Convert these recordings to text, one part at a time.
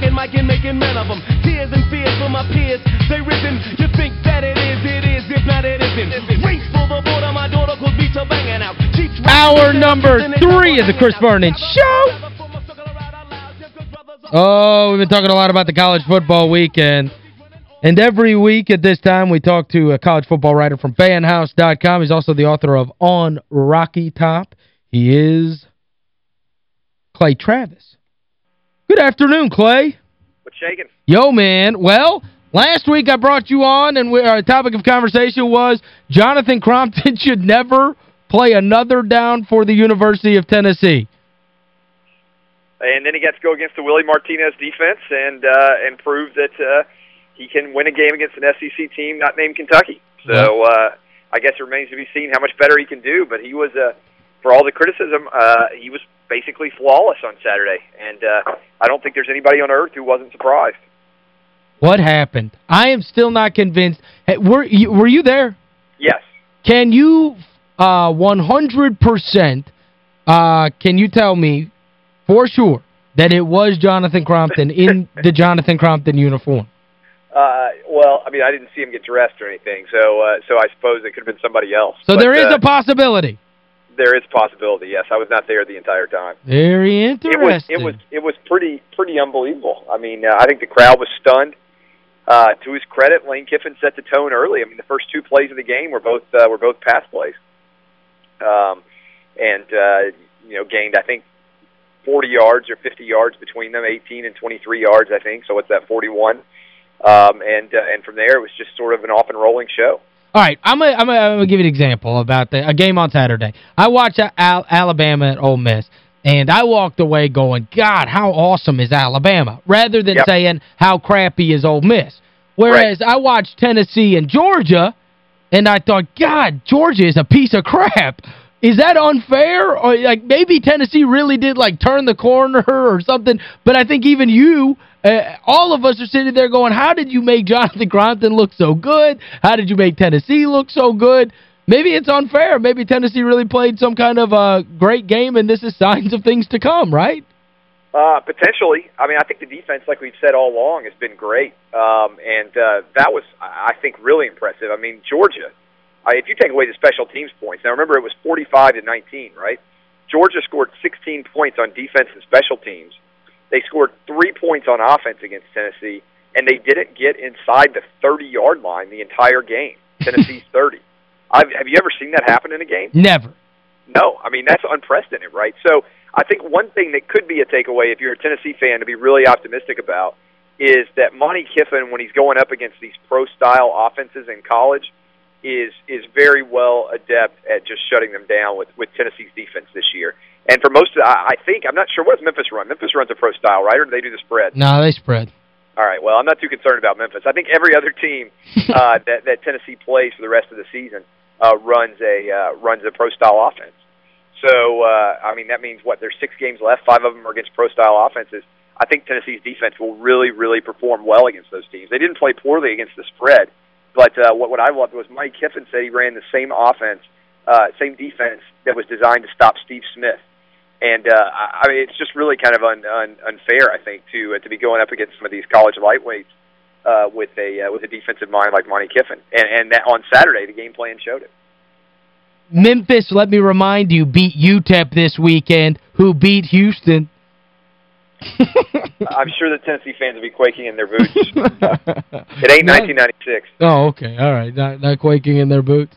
Jacking Mike and making men of them. Tears and fears for my peers. They risen. You think that it is, it is. If not, it isn't. Race for the border. My daughter could beat her banging out. Hour number three is the Chris Vernon Show. Oh, we've been talking a lot about the college football weekend. And every week at this time, we talk to a college football writer from FanHouse.com. He's also the author of On Rocky Top. He is Clay Travis. Good afternoon, Clay. What's shaking? Yo, man. Well, last week I brought you on, and we, our topic of conversation was Jonathan Crompton should never play another down for the University of Tennessee. And then he got to go against the Willie Martinez defense and uh, and prove that uh, he can win a game against an SEC team not named Kentucky. So uh, I guess it remains to be seen how much better he can do. But he was, uh, for all the criticism, uh, he was basically flawless on Saturday. And uh, I don't think there's anybody on earth who wasn't surprised. What happened? I am still not convinced. Hey, were you, were you there? Yes. Can you uh, 100% uh, can you tell me for sure that it was Jonathan Crompton in the Jonathan Crompton uniform? Uh, well, I mean, I didn't see him get dressed or anything, so uh, so I suppose it could have been somebody else. So but, there is uh, a possibility. There is a possibility. Yes, I was not there the entire time. Very interesting. It was it was it was pretty pretty unbelievable. I mean, uh, I think the crowd was stunned. Uh, to his credit, Lane Kiffin set the tone early. I mean, the first two plays of the game were both uh, were both pass plays, um, and uh, you know gained I think 40 yards or 50 yards between them, 18 and 23 yards I think. So what's that 41? Um, and uh, and from there it was just sort of an off and rolling show. All right, I'm going I'm to I'm gonna give you an example about the, a game on Saturday. I watched Al Alabama at Ole Miss, and I walked away going, God, how awesome is Alabama, rather than Yep. saying how crappy is Ole Miss. Whereas I watched Tennessee and Georgia, and I thought, God, Georgia is a piece of crap. Is that unfair? Or like maybe Tennessee really did like turn the corner or something, but I think even you uh, all of us are sitting there going, how did you make Jonathan Crompton look so good? How did you make Tennessee look so good? Maybe it's unfair. Maybe Tennessee really played some kind of a great game, and this is signs of things to come, right? Uh, potentially. I mean, I think the defense, like we've said all along, has been great. Um, and uh, that was, I I think, really impressive. I mean, Georgia, I, if you take away the special teams points, now remember it was 45 to 19, right? Georgia scored 16 points on defense and special teams. They scored three points on offense against Tennessee, and they didn't get inside the 30-yard line the entire game. Tennessee's 30. I've, have you ever seen that happen in a game? Never. No, I mean that's unprecedented, right? So I think one thing that could be a takeaway if you're a Tennessee fan to be really optimistic about is that Monty Kiffin, when he's going up against these pro-style offenses in college, is is very well adept at just shutting them down with with Tennessee's defense this year. And for most of, I I think I'm not sure what does Memphis run. Memphis runs a pro style, right, or do they do the spread? No, they spread. All right. Well, I'm not too concerned about Memphis. I think every other team uh, that that Tennessee plays for the rest of the season uh, runs a uh, runs a pro style offense. So uh, I mean that means what? There's six games left. Five of them are against pro style offenses. I think Tennessee's defense will really, really perform well against those teams. They didn't play poorly against the spread, but uh, what what I loved was Mike Kiffin said he ran the same offense, uh, same defense that was designed to stop Steve Smith. And uh, I mean, it's just really kind of un, un, unfair, I think, to uh, to be going up against some of these college lightweights uh, with a uh, with a defensive mind like Monty Kiffin. And and that on Saturday, the game plan showed it. Memphis, let me remind you, beat UTEP this weekend, who beat Houston. I'm sure the Tennessee fans will be quaking in their boots. it ain't 1996. Oh, okay. All right. Not, not quaking in their boots.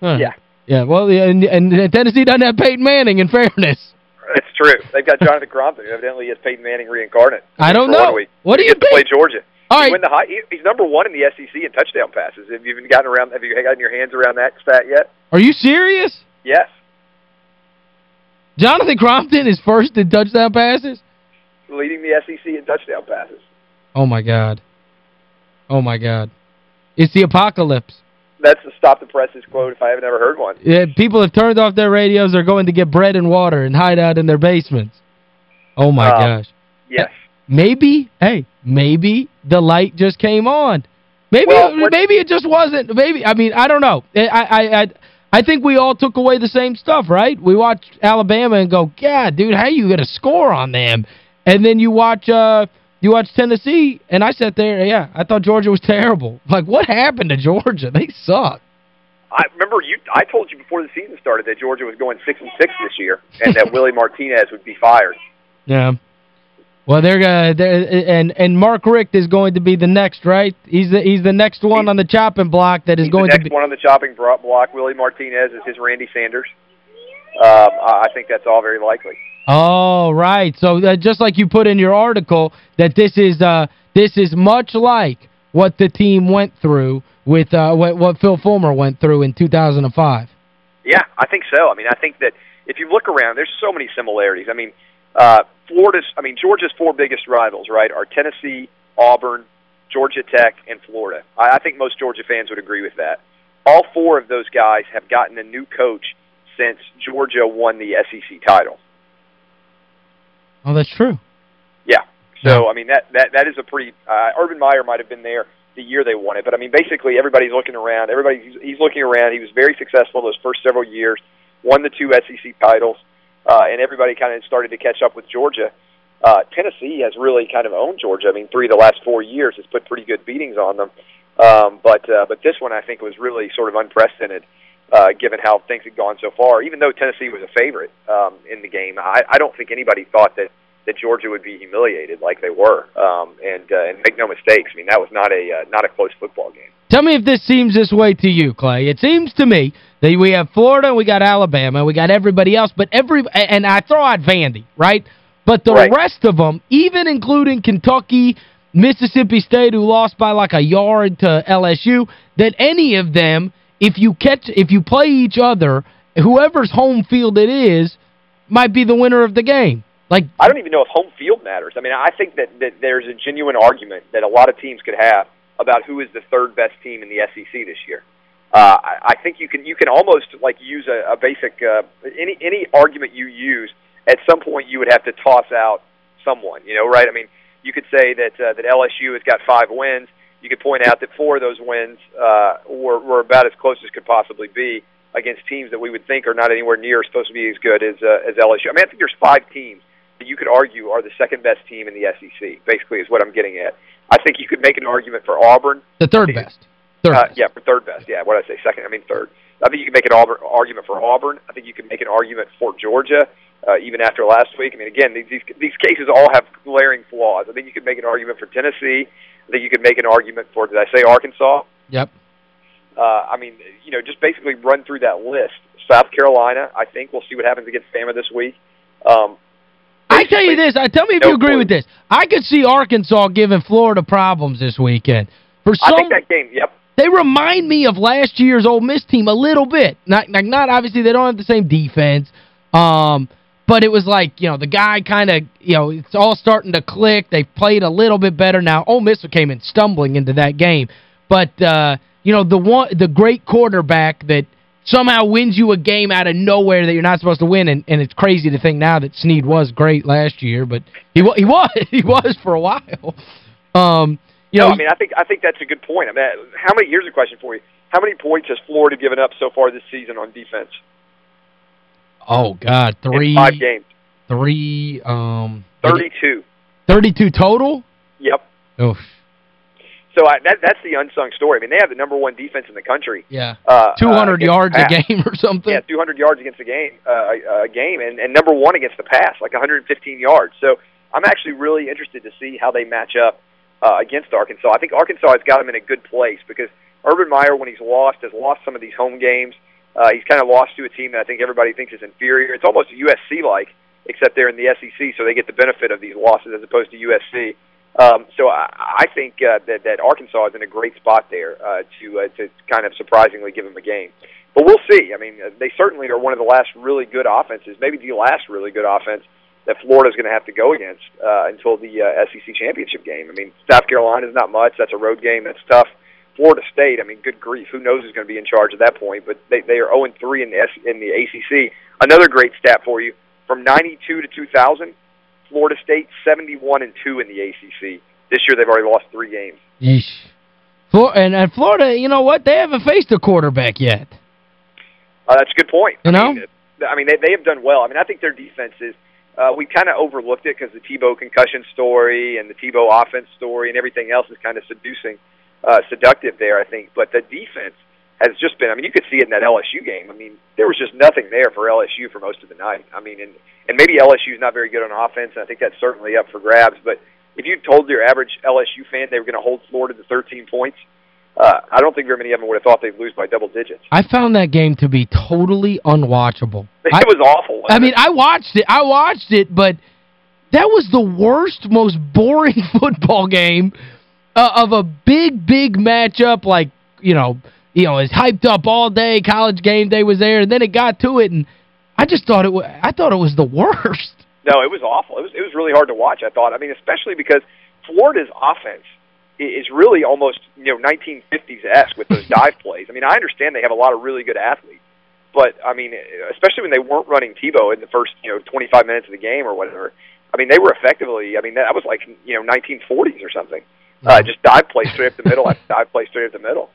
Yeah. Yeah, well, and, and Tennessee doesn't have Peyton Manning, in fairness. It's true. They've got Jonathan Crompton, who evidently is Peyton Manning reincarnate. I don't know. What do you to play think? Georgia. All He the high, he- he's number one in the SEC in touchdown passes. Have you even gotten around? Have you gotten your hands around that stat yet? Are you serious? Yes. Jonathan Crompton is first in touchdown passes? Leading the SEC in touchdown passes. Oh, my God. Oh, my God. It's the apocalypse. That's a stop the presses quote if I haven't ever heard one. Yeah, people have turned off their radios. They're going to get bread and water and hide out in their basements. Oh, my Um, gosh. Yes. Maybe, hey, maybe the light just came on. Maybe Well, maybe it just wasn't. Maybe, I mean, I don't know. I, I, I, I think we all took away the same stuff, right? We watched Alabama and go, God, dude, how you going to score on them? And then you watch uh, you watch Tennessee, and I sat there, yeah, I thought Georgia was terrible. Like, what happened to Georgia? They suck. I remember you. I told you before the season started that Georgia was going six and six this year, and that Willie Martinez would be fired. Yeah. Well, they're gonna and and Mark Richt is going to be the next, right? He's the he's the next one on the chopping block that is going to be the one on the chopping block. Willie Martinez is his Randy Sanders. Um, I think that's all very likely. Oh, right. So uh, just like you put in your article that this is uh this is much like what the team went through with uh what what Phil Fulmer went through in 2005. Yeah, I think so. I mean, I think that if you look around, there's so many similarities. I mean, uh Florida's I mean, Georgia's four biggest rivals, right? Are Tennessee, Auburn, Georgia Tech, and Florida. I, I think most Georgia fans would agree with that. All four of those guys have gotten a new coach since Georgia won the SEC title. Oh, that's true. Yeah. So. I mean, that, that, that is a pretty uh, – Urban Meyer might have been there the year they won it. But, I mean, basically everybody's looking around. Everybody's he's, he's looking around. He was very successful those first several years, won the two SEC titles, uh, and everybody kind of started to catch up with Georgia. Uh, Tennessee has really kind of owned Georgia. I mean, three of the last four years has put pretty good beatings on them. Um, but uh, but this one I think was really sort of unprecedented uh, given how things had gone so far. Even though Tennessee was a favorite um, in the game, I, I don't think anybody thought that that Georgia would be humiliated like they were. Um, and uh, and make no mistakes, I mean that was not a uh, not a close football game. Tell me if this seems this way to you, Clay. It seems to me that we have Florida, we got Alabama, we got everybody else, but every and I throw out Vandy, right? But the right. rest of them, even including Kentucky, Mississippi State, who lost by like a yard to LSU, that any of them – if you catch if you play each other, whoever's home field it is might be the winner of the game. Like I don't even know if home field matters. I mean, I think that, that there's a genuine argument that a lot of teams could have about who is the third best team in the SEC this year. Uh, I, I think you can you can almost like use a, a basic uh, any any argument you use at some point you would have to toss out someone. You know, right? I mean, you could say that uh, that LSU has got five wins you could point out that four of those wins uh, were, were about as close as could possibly be against teams that we would think are not anywhere near supposed to be as good as uh, as LSU. I mean, I think there's five teams that you could argue are the second best team in the SEC. Basically, is what I'm getting at. I think you could make an argument for Auburn. The third best. Third uh, best. Yeah, for third best. Yeah, what did I say? Second. I mean third. I think you can make an Auburn, argument for Auburn. I think you can make an argument for Georgia, uh, even after last week. I mean, again, these these cases all have glaring flaws. I think you could make an argument for Tennessee. I think you could make an argument for, did I say Arkansas? Yep. Uh, I mean, you know, just basically run through that list. South Carolina, I think we'll see what happens against Bama this week. Um, I tell you this, I tell me if no you agree with this. I could see Arkansas giving Florida problems this weekend. For some, I think that game, yep. They remind me of last year's Ole Miss team a little bit. Not, not, not obviously, they don't have the same defense. Um, but it was like, you know, the guy kind of, you know, it's all starting to click. They played a little bit better now. Ole Miss came in stumbling into that game. But, uh, you know, the one the great quarterback that somehow wins you a game out of nowhere that you're not supposed to win, and, and it's crazy to think now that Snead was great last year, but he, he was he was for a while. Um, you no, know, I mean, I think I think that's a good point. I mean, how many here's a question for you. How many points has Florida given up so far this season on defense? Oh, God. Three. In five games. Three. Um, 32. 32 total? Yep. Oof. So I, that that's the unsung story. I mean, they have the number one defense in the country. Yeah. Uh, 200 uh, yards a game or something. Yeah, 200 yards against a game, uh, a game, and, and number one against the pass, like 115 yards. So I'm actually really interested to see how they match up uh, against Arkansas. I think Arkansas has got them in a good place because Urban Meyer, when he's lost, has lost some of these home games. Uh, he's kind of lost to a team that I think everybody thinks is inferior. It's almost USC-like, except they're in the SEC, so they get the benefit of these losses as opposed to USC. Um, so I, I think uh, that, that Arkansas is in a great spot there uh, to uh, to kind of surprisingly give them a game. But we'll see. I mean, uh, they certainly are one of the last really good offenses, maybe the last really good offense that Florida's going to have to go against uh, until the uh, SEC championship game. I mean, South Carolina's not much. That's a road game. That's tough. Florida State, I mean, good grief, who knows who's going to be in charge at that point? But they they are 0 3 in the S, in the ACC. Another great stat for you: from 92 to 2000, Florida State 71 and 2 in the ACC. This year they've already lost three games. Yeesh. And, and Florida, you know what? They haven't faced a quarterback yet. Uh, that's a good point. You I know? Mean, I mean, they, they have done well. I mean, I think their defense is uh, we kind of overlooked it because the Tebow concussion story and the Tebow offense story and everything else is kind of seducing, uh, seductive there, I think. But the defense has just been. I mean, you could see it in that LSU game. I mean, there was just nothing there for LSU for most of the night. I mean, and and maybe LSU is not very good on offense, and I think that's certainly up for grabs. But if you told your average LSU fan they were going to hold Florida to 13 points, uh, I don't think very many of them would have thought they'd lose by double digits. I found that game to be totally unwatchable. It I, was awful. I mean, I watched it. I watched it, but that was the worst, most boring football game uh, of a big, big matchup like, you know, you know, it's hyped up all day, college game day was there, and then it got to it, and I just thought it was, I thought it was the worst. No, it was awful. It was, it was really hard to watch, I thought. I mean, especially because Florida's offense is really almost, you know, 1950s-esque with those dive plays. I mean, I understand they have a lot of really good athletes, but, I mean, especially when they weren't running Tebow in the first, you know, 25 minutes of the game or whatever, I mean, they were effectively, I mean, that was like, you know, 1940s or something. Uh, just dive play straight up the middle after dive play straight up the middle.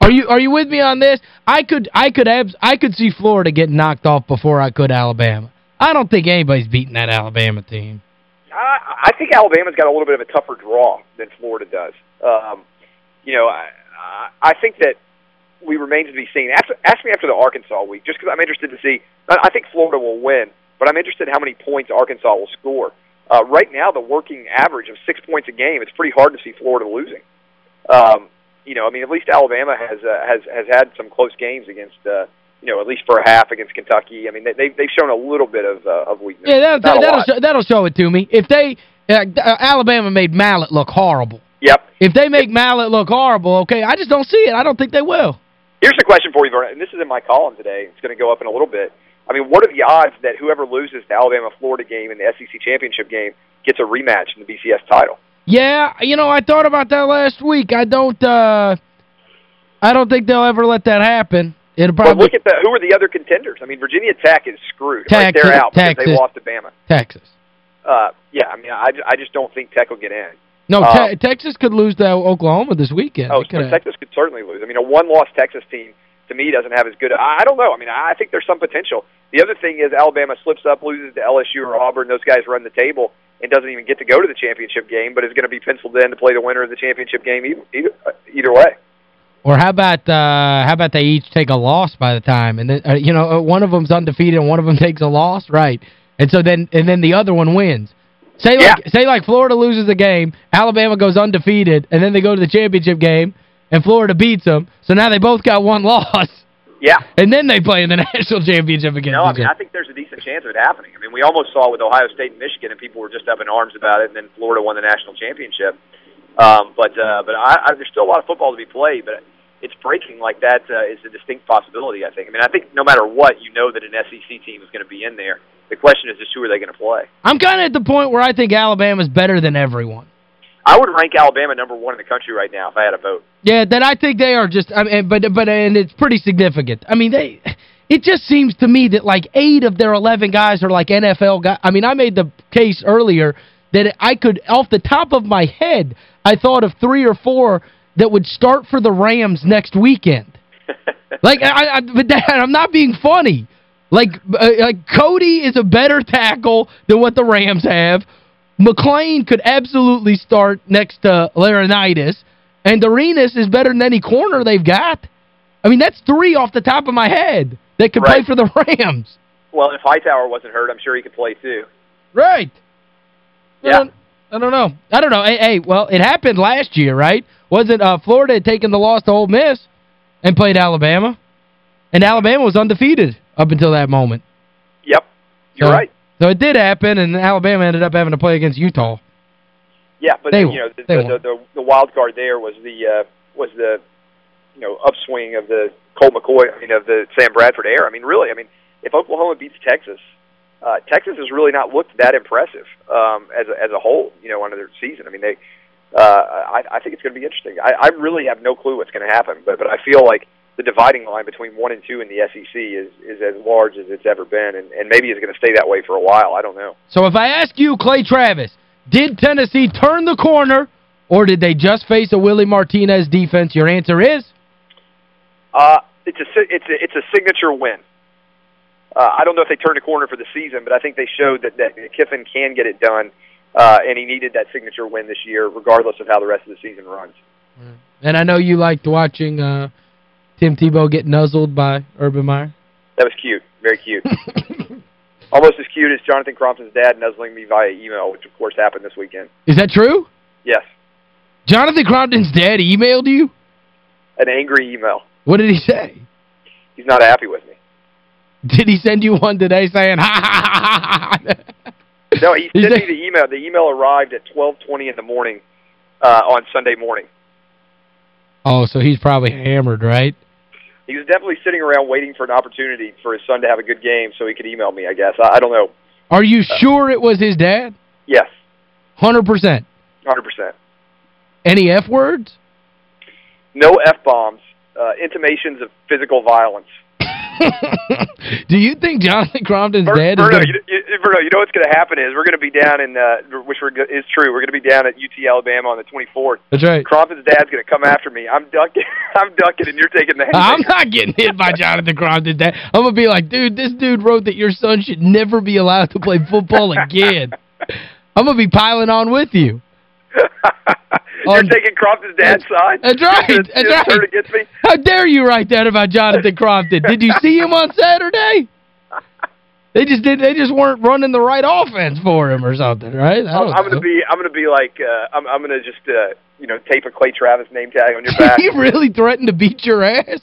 Are you are you with me on this? I could I could abs I could see Florida getting knocked off before I could Alabama. I don't think anybody's beating that Alabama team. I, I think Alabama's got a little bit of a tougher draw than Florida does. Um, you know, I, I think that we remain to be seen. Ask, ask me after the Arkansas week, just because I'm interested to see. I think Florida will win, but I'm interested in how many points Arkansas will score. Uh, right now, the working average of six points a game, it's pretty hard to see Florida losing. Um, you know, I mean, at least Alabama has uh, has has had some close games against, uh, you know, at least for a half against Kentucky. I mean, they they've, they've shown a little bit of uh, of weakness. Yeah, that, that, that'll show, that'll show it to me. If they uh, Alabama made Mallett look horrible. Yep. If they make Mallett look horrible, okay, I just don't see it. I don't think they will. Here's a question for you, Vernon, and this is in my column today. It's going to go up in a little bit. I mean, what are the odds that whoever loses the Alabama-Florida game in the SEC championship game gets a rematch in the BCS title? Yeah, you know, I thought about that last week. I don't uh I don't think they'll ever let that happen. It'll probably well, look at the who are the other contenders? I mean, Virginia Tech is screwed. Texas, right, they're out Texas, because they lost to Bama. Texas. Uh, yeah, I mean, I, I just don't think Tech will get in. No, um, Texas could lose to Oklahoma this weekend. Oh, Texas could certainly lose. I mean, a one-loss Texas team to me doesn't have as good. I don't know. I mean, I think there's some potential. The other thing is Alabama slips up, loses to LSU or Auburn. Those guys run the table and doesn't even get to go to the championship game, but is going to be penciled in to play the winner of the championship game either either, either way. Or how about uh how about they each take a loss by the time and then uh, you know one of them's undefeated and one of them takes a loss, right? And so then and then the other one wins. Say like yeah. say like Florida loses a game, Alabama goes undefeated and then they go to the championship game and Florida beats them. So now they both got one loss. Yeah. And then they play in the national championship again. No, I mean, I think there's a decent chance of it happening. I mean, we almost saw with Ohio State and Michigan, and people were just up in arms about it, and then Florida won the national championship. Um, but uh, but I, I, there's still a lot of football to be played, but it's breaking like that uh, is a distinct possibility, I think. I mean, I think no matter what, you know that an SEC team is going to be in there. The question is just who are they going to play? I'm kind of at the point where I think Alabama's better than everyone. I would rank Alabama number one in the country right now if I had a vote. Yeah, then I think they are just I mean but but and it's pretty significant. I mean they it just seems to me that like 8 of their 11 guys are like NFL guys. I mean I made the case earlier that I could off the top of my head I thought of 3 or 4 that would start for the Rams next weekend. like I, I but that, I'm not being funny. Like uh, like Cody is a better tackle than what the Rams have. McClain could absolutely start next to Laurinaitis, and D'Arinas is better than any corner they've got. I mean, that's three off the top of my head that could right. play for the Rams. Well, if Hightower wasn't hurt, I'm sure he could play too. Right. Yeah. I don't, I don't know. I don't know. Hey, hey, well, it happened last year, right? Wasn't uh, Florida had taken the loss to Ole Miss and played Alabama? And Alabama was undefeated up until that moment. Yep. You're so, right. So it did happen, and Alabama ended up having to play against Utah. Yeah, but they you know the the, the, the, the wild card there was the uh, was the you know upswing of the Colt McCoy, I mean of the Sam Bradford era. I mean, really, I mean, if Oklahoma beats Texas, uh, Texas has really not looked that impressive um, as a, as a whole. You know, under their season. I mean, they. Uh, I, I think it's going to be interesting. I, I really have no clue what's going to happen, but but I feel like the dividing line between one and two in the SEC is is as large as it's ever been, and, and maybe it's going to stay that way for a while. I don't know. So if I ask you, Clay Travis, did Tennessee turn the corner, or did they just face a Willie Martinez defense? Your answer is? Uh, it's a it's a it's a signature win. uh, I don't know if they turned a corner for the season, but I think they showed that, that Kiffin can get it done, uh, and he needed that signature win this year, regardless of how the rest of the season runs. And I know you liked watching uh, Tim Tebow get nuzzled by Urban Meyer. That was cute. Very cute. Almost as cute as Jonathan Crompton's dad nuzzling me via email, which, of course, happened this weekend. Is that true? Yes. Jonathan Crompton's dad emailed you? An angry email. What did he say? He's not happy with me. Did he send you one today saying, ha, ha, ha, ha, No, he sent me the email. The email arrived at 12.20 in the morning uh, on Sunday morning. Oh, so he's probably hammered, right? He was definitely sitting around waiting for an opportunity for his son to have a good game so he could email me, I guess. I, I don't know. Are you sure it was his dad? Yes. 100%? 100%. Any F-words? No F-bombs. Uh, intimations of physical violence. Do you think Jonathan Crompton's Ver, dad is going you, you, You know what's going to happen is we're going to be down in, uh, which we're, is true, we're going to be down at UT Alabama on the 24th. That's right. Crompton's dad's going to come after me. I'm ducking, I'm ducking, and you're taking the I'm not getting hit by Jonathan Crompton's dad. I'm going to be like, dude, this dude wrote that your son should never be allowed to play football again. I'm going to be piling on with you. You're on, taking Crompton's dad's side? That's right. That's right. How dare you write that about Jonathan Crompton? Did you see him on Saturday? They just did they just weren't running the right offense for him or something, right? I'm, going to be I'm going to be like uh, I'm I'm going to just uh, you know, tape a Clay Travis name tag on your back. he really threatened to beat your ass?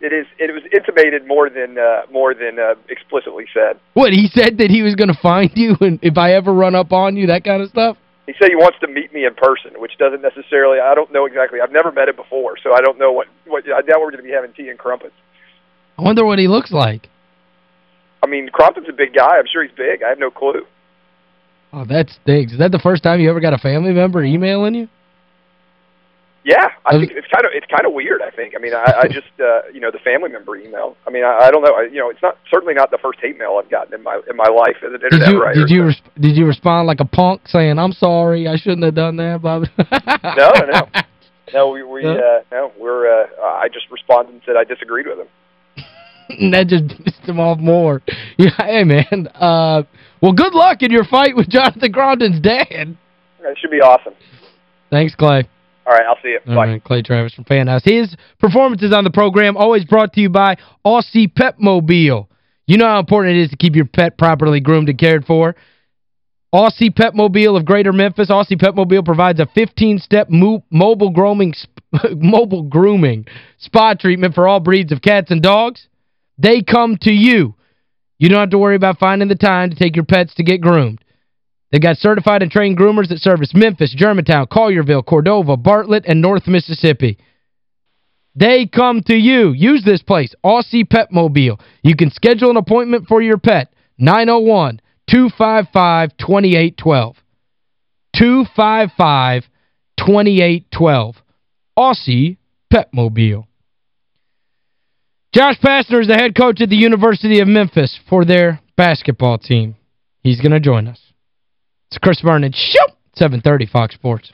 It is it was intimated more than uh, more than uh, explicitly said. What, he said that he was going to find you and if I ever run up on you, that kind of stuff? He said he wants to meet me in person, which doesn't necessarily, I don't know exactly. I've never met him before, so I don't know what, what I doubt we're going to be having tea and crumpets. I wonder what he looks like. I mean, Crompton's a big guy. I'm sure he's big. I have no clue. Oh, that stinks. Is that the first time you ever got a family member emailing you? Yeah, I think it's kind of it's kind of weird. I think. I mean, I, I just uh, you know the family member email. I mean, I, I don't know. I, you know, it's not certainly not the first hate mail I've gotten in my in my life as an internet did you, writer. Did you so. did you respond like a punk saying I'm sorry, I shouldn't have done that, Bob? no, no, no. We we uh, no we're uh, I just responded and said I disagreed with him. And that just pissed him off more. Yeah, hey man. Uh, well, good luck in your fight with Jonathan Crompton's dad. That should be awesome. Thanks, Clay. All right, I'll see you. All Bye. Right, Clay Travis from Fan House. His performances on the program always brought to you by Aussie Pet Mobile. You know how important it is to keep your pet properly groomed and cared for. Aussie Pet Mobile of Greater Memphis. Aussie Pet Mobile provides a 15-step mo mobile grooming mobile grooming spa treatment for all breeds of cats and dogs. They come to you. You don't have to worry about finding the time to take your pets to get groomed. They got certified and trained groomers that service Memphis, Germantown, Collierville, Cordova, Bartlett, and North Mississippi. They come to you. Use this place, Aussie Pet Mobile. You can schedule an appointment for your pet, 901-255-2812. 255-2812. Aussie Pet Mobile. Josh Pastner is the head coach at the University of Memphis for their basketball team. He's going to join us. It's Chris Vernon. Show! 730 Fox Sports.